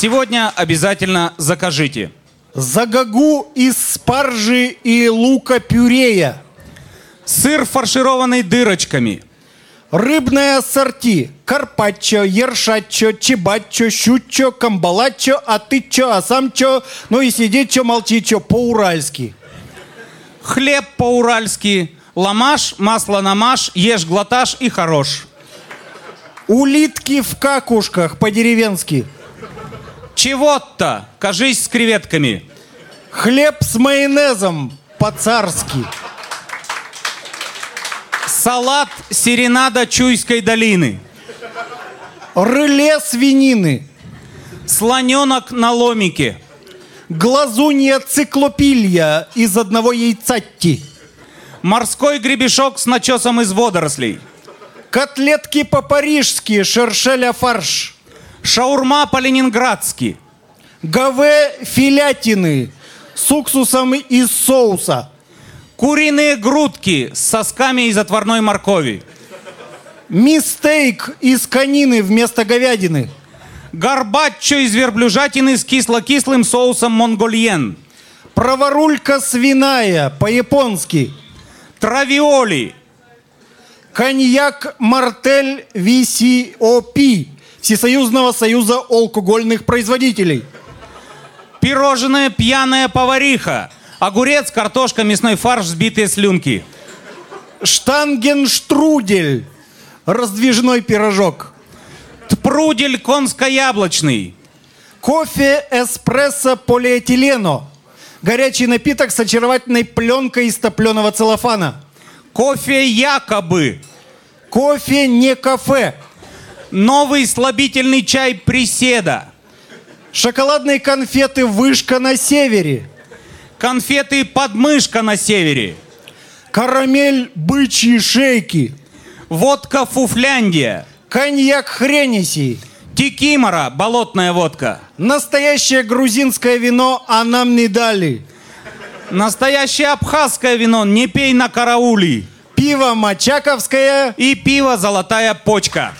Сегодня обязательно закажите. Загагу из спаржи и лука-пюрея. Сыр, фаршированный дырочками. Рыбное ассорти. Карпаччо, ершаччо, чебаччо, щуччо, камбалаччо, а ты чё, а сам чё, ну и сидит чё, молчит чё, по-уральски. Хлеб по-уральски. Ламаш, масло намаш, ешь, глоташ и хорош. Улитки в какушках по-деревенски. Чего-то, кажись, с креветками. Хлеб с майонезом по-царски. Салат серенада Чуйской долины. Рыле свинины. Слоненок на ломике. Глазунья циклопилья из одного яйцатти. Морской гребешок с начесом из водорослей. Котлетки по-парижски, шершеля фарш. Шаурма по-ленинградски. Гаве филятины с уксусом из соуса. Куриные грудки с сосками из отварной моркови. Мистейк из конины вместо говядины. Горбаччо из верблюжатины с кисло-кислым соусом монгольен. Праворулька свиная по-японски. Травиоли. Коньяк Мартель VCOP Всесоюзного союза алкогольных производителей. Пирожное пьяная повариха. Огурец, картошка, мясной фарш, взбитые слюнки. Штангенштрудель. Раздвижной пирожок. Тпрудель конско-яблочный. Кофе эспрессо полиэтилено. Горячий напиток с очаровательной пленкой из топленого целлофана. Кофе якобы. Кофе не кафе. Новый слабительный чай приседа. Шоколадные конфеты «Вышка на севере». Конфеты подмышка на севере. Карамель «Бычьи шейки». Водка Фуфляндия. Коньяк «Хренеси». Тикимора, болотная водка. Настоящее грузинское вино, а нам не дали. Настоящее абхазское вино, не пей на караули. Пиво «Мачаковское». И пиво «Золотая почка».